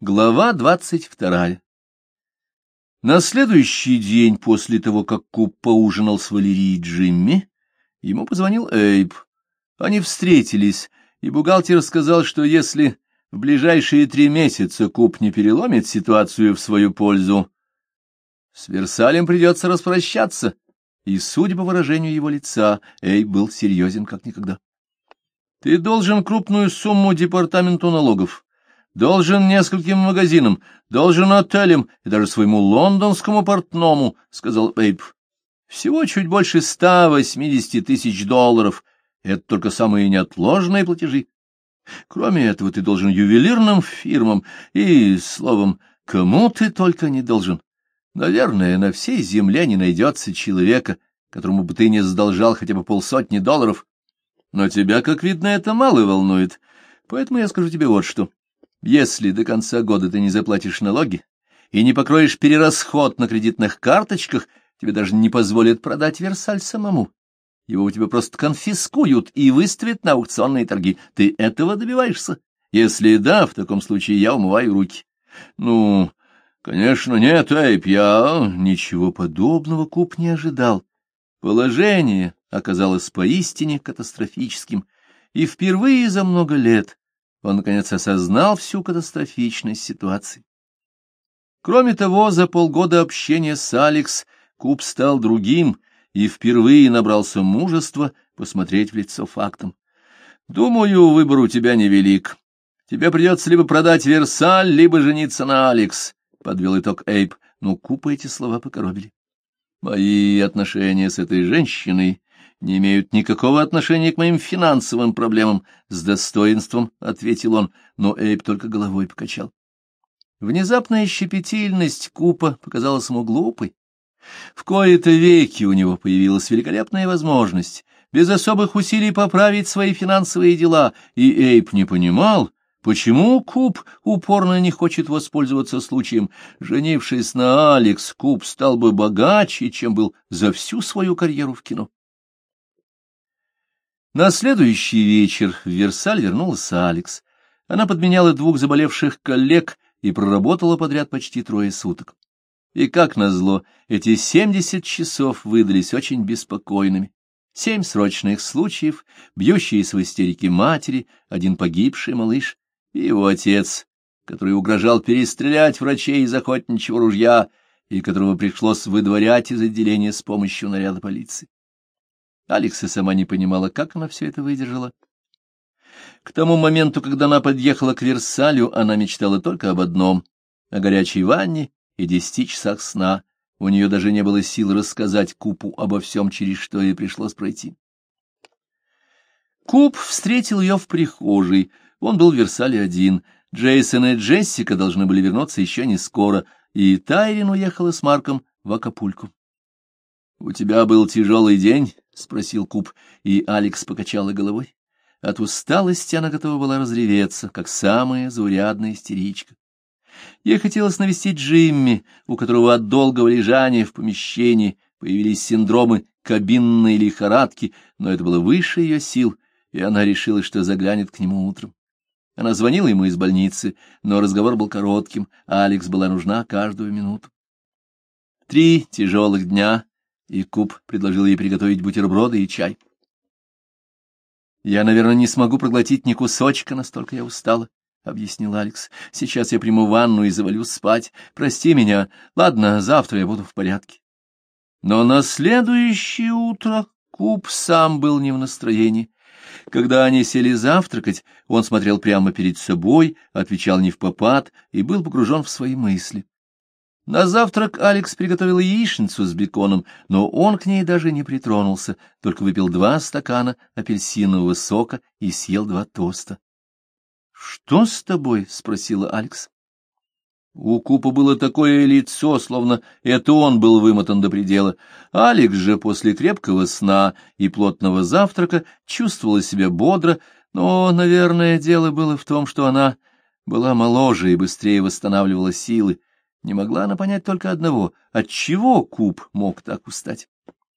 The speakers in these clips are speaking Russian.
Глава двадцать вторая. На следующий день после того, как Куб поужинал с Валерией Джимми, ему позвонил Эйб. Они встретились, и бухгалтер сказал, что если в ближайшие три месяца Куб не переломит ситуацию в свою пользу, с Версалем придется распрощаться, и, судя по выражению его лица, Эйб был серьезен как никогда. — Ты должен крупную сумму департаменту налогов должен нескольким магазинам, должен отелям и даже своему лондонскому портному, — сказал Эйп. Всего чуть больше ста восьмидесяти тысяч долларов. Это только самые неотложные платежи. Кроме этого, ты должен ювелирным фирмам и, словом, кому ты только не должен. Наверное, на всей земле не найдется человека, которому бы ты не задолжал хотя бы полсотни долларов. Но тебя, как видно, это мало волнует. Поэтому я скажу тебе вот что. Если до конца года ты не заплатишь налоги и не покроешь перерасход на кредитных карточках, тебе даже не позволят продать Версаль самому. Его у тебя просто конфискуют и выставят на аукционные торги. Ты этого добиваешься? Если да, в таком случае я умываю руки. Ну, конечно, нет, Эйп, я ничего подобного Куб не ожидал. Положение оказалось поистине катастрофическим, и впервые за много лет он, наконец, осознал всю катастрофичность ситуации. Кроме того, за полгода общения с Алекс Куб стал другим и впервые набрался мужества посмотреть в лицо фактам. «Думаю, выбор у тебя невелик. Тебе придется либо продать Версаль, либо жениться на Алекс», — подвел итог Эйп, но Купа эти слова покоробили. «Мои отношения с этой женщиной не имеют никакого отношения к моим финансовым проблемам, — с достоинством ответил он, но Эйб только головой покачал. Внезапная щепетильность Купа показалась ему глупой. В кои-то веки у него появилась великолепная возможность без особых усилий поправить свои финансовые дела, и Эйб не понимал, почему Куб упорно не хочет воспользоваться случаем. Женившись на Алекс, Куб стал бы богаче, чем был за всю свою карьеру в кино. На следующий вечер в Версаль вернулась Алекс. Она подменяла двух заболевших коллег и проработала подряд почти трое суток. И, как назло, эти семьдесят часов выдались очень беспокойными. Семь срочных случаев, бьющиеся в истерике матери, один погибший малыш и его отец, который угрожал перестрелять врачей из охотничьего ружья и которого пришлось выдворять из отделения с помощью наряда полиции. Алекса сама не понимала, как она все это выдержала. К тому моменту, когда она подъехала к Версалю, она мечтала только об одном — о горячей ванне и десяти часах сна. У нее даже не было сил рассказать Купу обо всем, через что ей пришлось пройти. Куп встретил ее в прихожей. Он был в Версале один. Джейсон и Джессика должны были вернуться еще не скоро, и Тайрин уехала с Марком в Акапульку. — У тебя был тяжелый день? — спросил Куб, и Алекс покачала головой. От усталости она готова была разреветься, как самая заурядная истеричка. Ей хотелось навестить Джимми, у которого от долгого лежания в помещении появились синдромы кабинной лихорадки, но это было выше ее сил, и она решила, что заглянет к нему утром. Она звонила ему из больницы, но разговор был коротким, а Алекс была нужна каждую минуту. Три тяжелых дня и Куб предложил ей приготовить бутерброды и чай. «Я, наверное, не смогу проглотить ни кусочка, настолько я устала», — объяснил Алекс. «Сейчас я приму ванну и завалюсь спать. Прости меня. Ладно, завтра я буду в порядке». Но на следующее утро Куб сам был не в настроении. Когда они сели завтракать, он смотрел прямо перед собой, отвечал не в попад и был погружен в свои мысли. На завтрак Алекс приготовил яичницу с беконом, но он к ней даже не притронулся, только выпил два стакана апельсинового сока и съел два тоста. — Что с тобой? — спросила Алекс. У Купа было такое лицо, словно это он был вымотан до предела. Алекс же после крепкого сна и плотного завтрака чувствовала себя бодро, но, наверное, дело было в том, что она была моложе и быстрее восстанавливала силы. Не могла она понять только одного — отчего Куб мог так устать.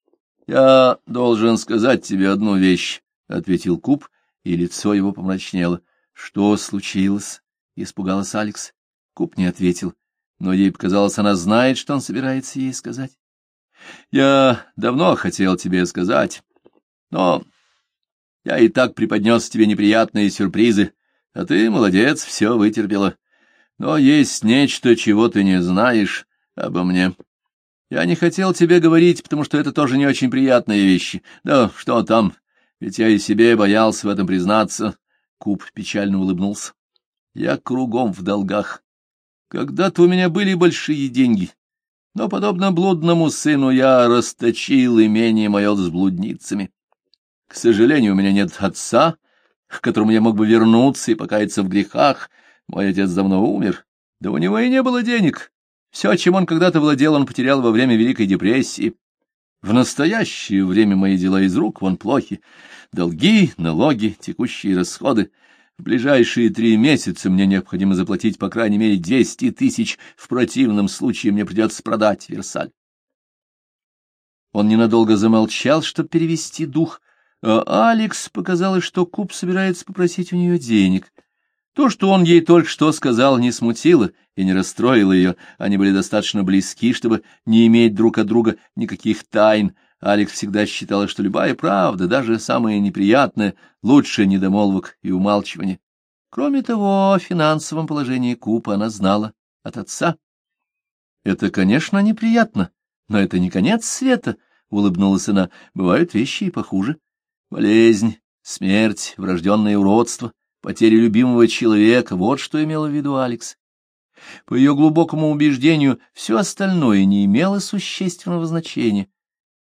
— Я должен сказать тебе одну вещь, — ответил Куб, и лицо его помрачнело. — Что случилось? — испугалась Алекс. Куп не ответил, но ей показалось, она знает, что он собирается ей сказать. — Я давно хотел тебе сказать, но я и так преподнес тебе неприятные сюрпризы, а ты, молодец, все вытерпела. Но есть нечто, чего ты не знаешь обо мне. Я не хотел тебе говорить, потому что это тоже не очень приятные вещи. Да что там, ведь я и себе боялся в этом признаться. Куб печально улыбнулся. Я кругом в долгах. Когда-то у меня были большие деньги, но, подобно блудному сыну, я расточил имение мое с блудницами. К сожалению, у меня нет отца, к которому я мог бы вернуться и покаяться в грехах. Мой отец давно умер, да у него и не было денег. Все, чем он когда-то владел, он потерял во время Великой депрессии. В настоящее время мои дела из рук вон плохи. Долги, налоги, текущие расходы. В ближайшие три месяца мне необходимо заплатить по крайней мере двести тысяч, в противном случае мне придется продать Версаль. Он ненадолго замолчал, чтобы перевести дух, а Алекс показалось, что Куб собирается попросить у нее денег. То, что он ей только что сказал, не смутило и не расстроило ее, они были достаточно близки, чтобы не иметь друг от друга никаких тайн. Алекс всегда считала, что любая правда, даже самая неприятная, лучше недомолвок и умалчивания. Кроме того, о финансовом положении Купа она знала от отца. — Это, конечно, неприятно, но это не конец света, — улыбнулась она. — Бывают вещи и похуже. Болезнь, смерть, врожденное уродство, потеря любимого человека — вот что имела в виду Алекс. По ее глубокому убеждению, все остальное не имело существенного значения.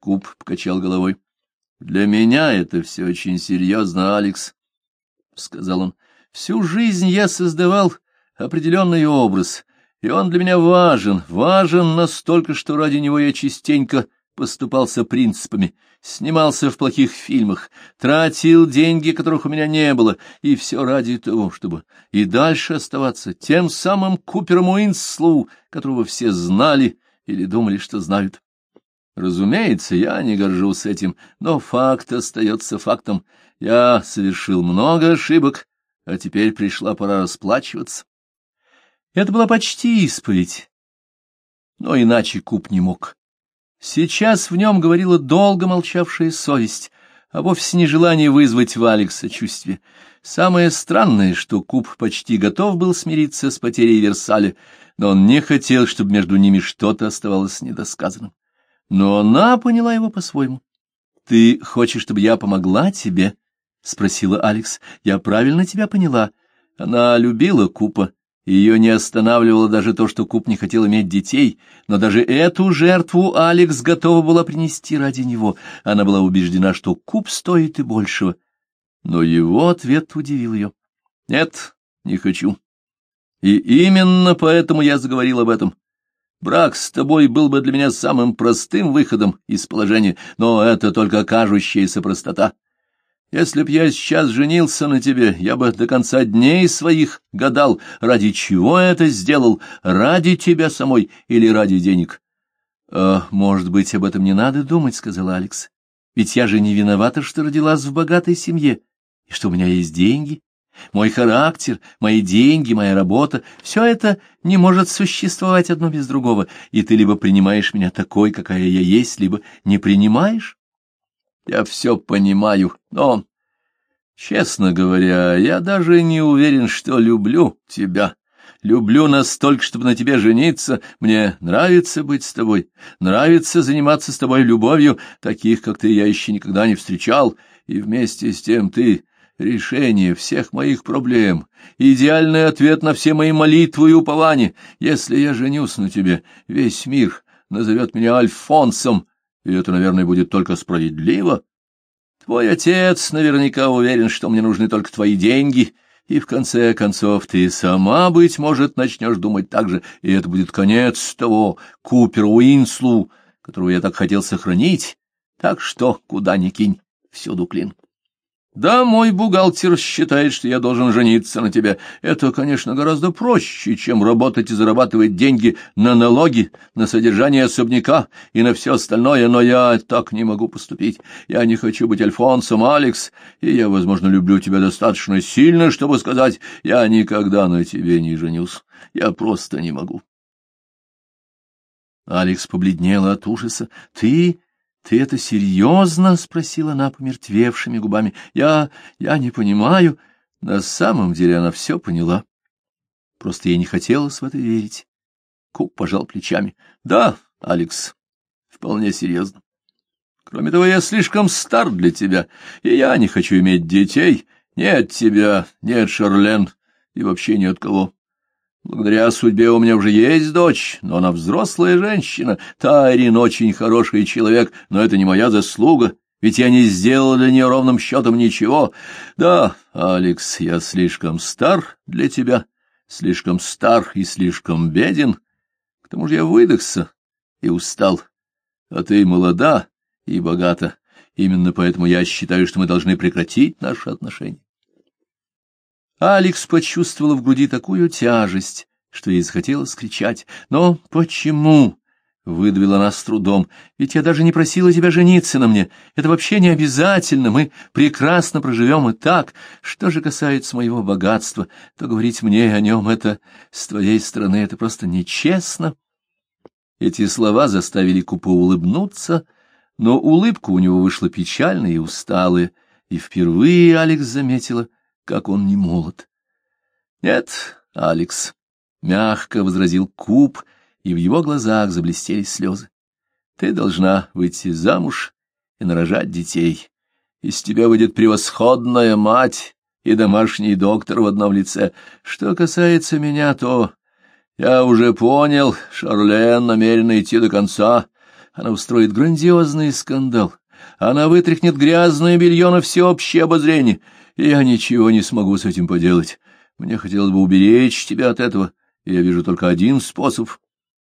Куп покачал головой. — Для меня это все очень серьезно, Алекс, — сказал он. — Всю жизнь я создавал определенный образ, и он для меня важен, важен настолько, что ради него я частенько поступался принципами, снимался в плохих фильмах, тратил деньги, которых у меня не было, и все ради того, чтобы и дальше оставаться тем самым Купером Уинслоу, которого все знали или думали, что знают. Разумеется, я не горжусь этим, но факт остается фактом. Я совершил много ошибок, а теперь пришла пора расплачиваться. Это была почти исповедь, но иначе Куб не мог. Сейчас в нем говорила долго молчавшая совесть, а вовсе не желание вызвать в Алекс сочувствие. Самое странное, что Куб почти готов был смириться с потерей Версаля, но он не хотел, чтобы между ними что-то оставалось недосказанным. Но она поняла его по-своему. — Ты хочешь, чтобы я помогла тебе? — спросила Алекс. — Я правильно тебя поняла. Она любила Купа ее не останавливало даже то, что Куб не хотел иметь детей, но даже эту жертву Алекс готова была принести ради него. Она была убеждена, что Куб стоит и большего. Но его ответ удивил ее. «Нет, не хочу. И именно поэтому я заговорил об этом. Брак с тобой был бы для меня самым простым выходом из положения, но это только кажущаяся простота. Если б я сейчас женился на тебе, я бы до конца дней своих гадал, ради чего это сделал, ради тебя самой или ради денег. «А, — Может быть, об этом не надо думать, — сказал Алекс. — Ведь я же не виновата, что родилась в богатой семье, и что у меня есть деньги. Мой характер, мои деньги, моя работа — все это не может существовать одно без другого, и ты либо принимаешь меня такой, какая я есть, либо не принимаешь. Я все понимаю, но, честно говоря, я даже не уверен, что люблю тебя. Люблю настолько, чтобы на тебе жениться. Мне нравится быть с тобой, нравится заниматься с тобой любовью. Таких, как ты, я еще никогда не встречал. И вместе с тем ты — решение всех моих проблем, идеальный ответ на все мои молитвы и упования. Если я женюсь на тебе, весь мир назовет меня Альфонсом, и это, наверное, будет только справедливо. Твой отец наверняка уверен, что мне нужны только твои деньги, и в конце концов ты сама, быть может, начнешь думать так же, и это будет конец того Купер Уинслу, которого я так хотел сохранить. Так что, куда ни кинь, всюду клин. Да, мой бухгалтер считает, что я должен жениться на тебе. Это, конечно, гораздо проще, чем работать и зарабатывать деньги на налоги, на содержание особняка и на все остальное, но я так не могу поступить. Я не хочу быть Альфонсом, Алекс, и я, возможно, люблю тебя достаточно сильно, чтобы сказать, я никогда на тебе не женюсь. Я просто не могу. Алекс побледнела от ужаса. Ты — Ты это серьезно? — спросила она помертвевшими губами. — Я... я не понимаю. На самом деле она все поняла. Просто ей не хотелось в это верить. Кук пожал плечами. — Да, Алекс, вполне серьезно. Кроме того, я слишком стар для тебя, и я не хочу иметь детей. Нет тебя, нет Шарлен, и вообще ни от кого. Благодаря судьбе у меня уже есть дочь, но она взрослая женщина. Тайрин очень хороший человек, но это не моя заслуга, ведь я не сделал для нее ровным счетом ничего. Да, Алекс, я слишком стар для тебя, слишком стар и слишком беден. К тому же я выдохся и устал, а ты молода и богата. Именно поэтому я считаю, что мы должны прекратить наши отношения. Алекс почувствовала в груди такую тяжесть, что ей захотелось кричать. «Но почему?» — выдавила она с трудом. «Ведь я даже не просила тебя жениться на мне. Это вообще не обязательно. Мы прекрасно проживем и так. Что же касается моего богатства, то говорить мне о нем это с твоей стороны это просто нечестно». Эти слова заставили Купа улыбнуться, но улыбка у него вышла печальная и усталая, и впервые Алекс заметила — как он не молод. — Нет, Алекс, — мягко возразил Куб, и в его глазах заблестели слезы. — Ты должна выйти замуж и нарожать детей. Из тебя выйдет превосходная мать и домашний доктор в одном лице. Что касается меня, то я уже понял, Шарлен намерена идти до конца. Она устроит грандиозный скандал. Она вытряхнет грязное белье на всеобщее обозрение — я ничего не смогу с этим поделать. Мне хотелось бы уберечь тебя от этого, и я вижу только один способ.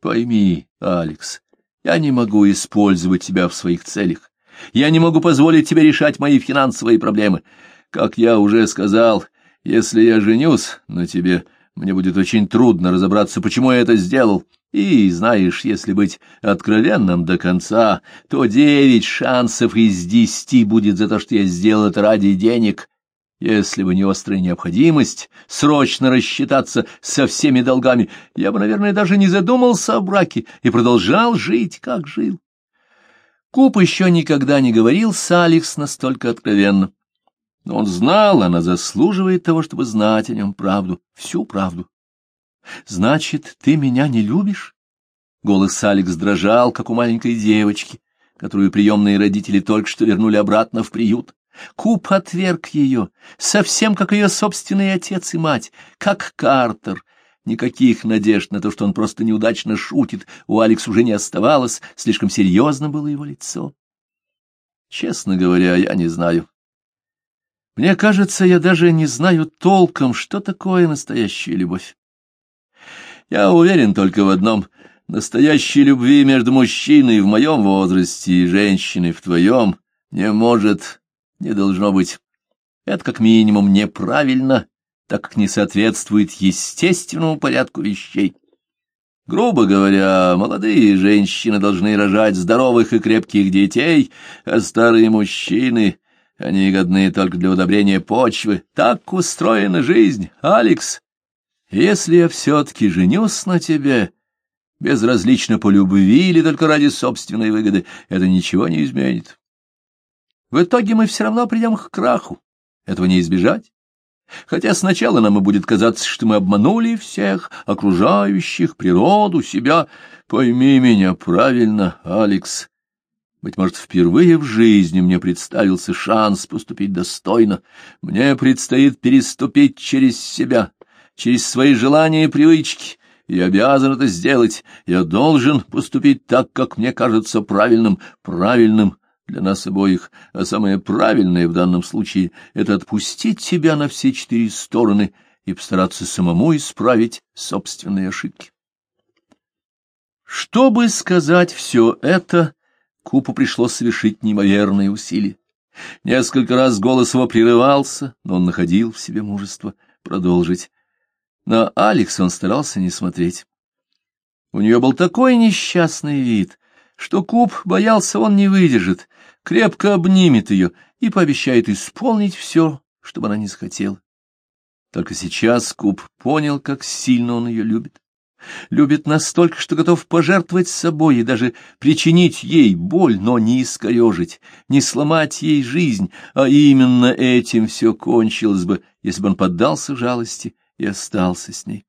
Пойми, Алекс, я не могу использовать тебя в своих целях. Я не могу позволить тебе решать мои финансовые проблемы. Как я уже сказал, если я женюсь на тебе, мне будет очень трудно разобраться, почему я это сделал. И, знаешь, если быть откровенным до конца, то девять шансов из десяти будет за то, что я сделал это ради денег, если бы не острая необходимость срочно рассчитаться со всеми долгами, я бы, наверное, даже не задумался о браке и продолжал жить, как жил. Куп еще никогда не говорил с Алекс настолько откровенно. Но он знал, она заслуживает того, чтобы знать о нем правду, всю правду. «Значит, ты меня не любишь?» Голос Алекс дрожал, как у маленькой девочки, которую приемные родители только что вернули обратно в приют. Куб отверг ее, совсем как ее собственный отец и мать, как Картер. Никаких надежд на то, что он просто неудачно шутит, у Алекс уже не оставалось, слишком серьезно было его лицо. Честно говоря, я не знаю. Мне кажется, я даже не знаю толком, что такое настоящая любовь. Я уверен только в одном — настоящей любви между мужчиной в моем возрасте и женщиной в твоем не может не должно быть. Это как минимум неправильно, так как не соответствует естественному порядку вещей. Грубо говоря, молодые женщины должны рожать здоровых и крепких детей, а старые мужчины, они годны только для удобрения почвы. Так устроена жизнь, Алекс. Если я все-таки женюсь на тебе, безразлично по любви или только ради собственной выгоды, это ничего не изменит. В итоге мы все равно придем к краху. Этого не избежать. Хотя сначала нам и будет казаться, что мы обманули всех, окружающих, природу, себя. Пойми меня правильно, Алекс. Быть может, впервые в жизни мне представился шанс поступить достойно. Мне предстоит переступить через себя, через свои желания и привычки. Я обязан это сделать. Я должен поступить так, как мне кажется правильным, правильным для нас обоих, а самое правильное в данном случае — это отпустить себя на все четыре стороны и постараться самому исправить собственные ошибки. Чтобы сказать все это, Купу пришлось совершить неимоверные усилия. Несколько раз голос его прерывался, но он находил в себе мужество продолжить. На Алекс он старался не смотреть. У нее был такой несчастный вид, что Куб боялся, он не выдержит, крепко обнимет ее и пообещает исполнить все, чтобы она не захотела. Только сейчас Куб понял, как сильно он ее любит. Любит настолько, что готов пожертвовать собой и даже причинить ей боль, но не искорежить, не сломать ей жизнь, а именно этим все кончилось бы, если бы он поддался жалости и остался с ней.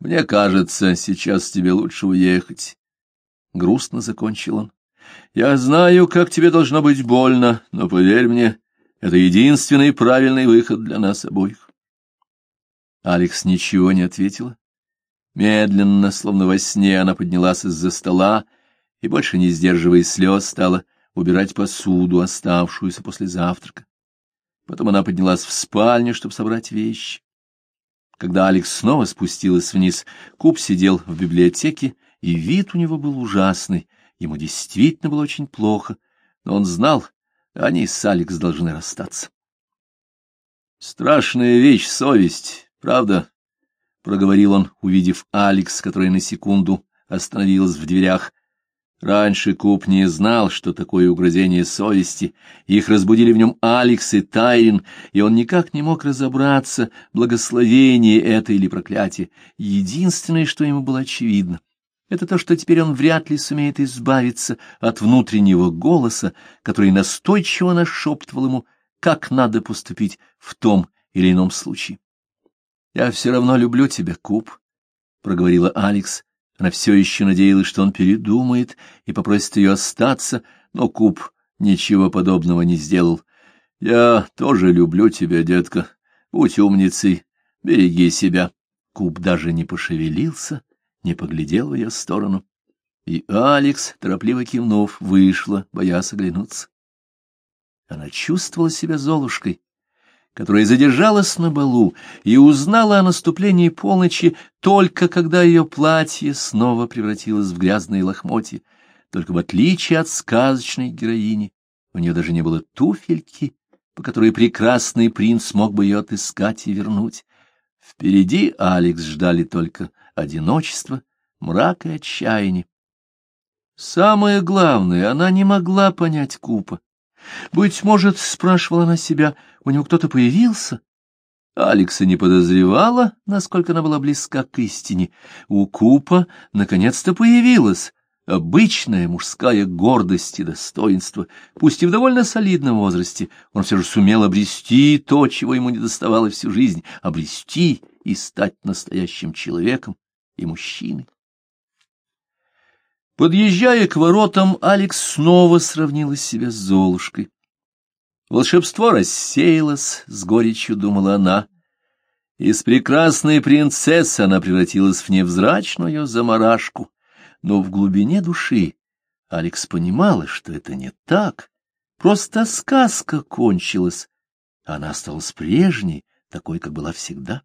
Мне кажется, сейчас тебе лучше уехать. Грустно закончил он. Я знаю, как тебе должно быть больно, но поверь мне, это единственный правильный выход для нас обоих. Алекс ничего не ответила. Медленно, словно во сне, она поднялась из-за стола и, больше не сдерживая слез, стала убирать посуду, оставшуюся после завтрака. Потом она поднялась в спальню, чтобы собрать вещи. Когда Алекс снова спустилась вниз, Куб сидел в библиотеке, и вид у него был ужасный. Ему действительно было очень плохо, но он знал, они с Алекс должны расстаться. «Страшная вещь — совесть, правда?» — проговорил он, увидев Алекс, которая на секунду остановилась в дверях. Раньше Куб не знал, что такое угрызение совести. Их разбудили в нем Алекс и Тайрин, и он никак не мог разобраться, благословение это или проклятие. Единственное, что ему было очевидно, это то, что теперь он вряд ли сумеет избавиться от внутреннего голоса, который настойчиво нашептывал ему, как надо поступить в том или ином случае. — Я все равно люблю тебя, Куб, — проговорила Алекс, она все еще надеялась, что он передумает и попросит ее остаться, но Куб ничего подобного не сделал. — Я тоже люблю тебя, детка. Будь умницей, береги себя. Куб даже не пошевелился, не поглядел в ее сторону. И Алекс, торопливо кивнув, вышла, боясь оглянуться. Она чувствовала себя Золушкой, которая задержалась на балу и узнала о наступлении полночи только когда ее платье снова превратилось в грязные лохмотья. Только в отличие от сказочной героини, у нее даже не было туфельки, по которой прекрасный принц мог бы ее отыскать и вернуть. Впереди Алекс ждали только одиночество, мрак и отчаяние. Самое главное, она не могла понять Купа. Быть может, спрашивала она себя, у него кто-то появился? Алекса не подозревала, насколько она была близка к истине. У Купа наконец-то появилась обычная мужская гордость и достоинство. Пусть и в довольно солидном возрасте, он все же сумел обрести то, чего ему не доставало всю жизнь, обрести и стать настоящим человеком и мужчиной. Подъезжая к воротам, Алекс снова сравнила себя с Золушкой. Волшебство рассеялось, с горечью думала она. Из прекрасной принцессы она превратилась в невзрачную заморашку, но в глубине души Алекс понимала, что это не так, просто сказка кончилась, она осталась прежней, такой, как была всегда.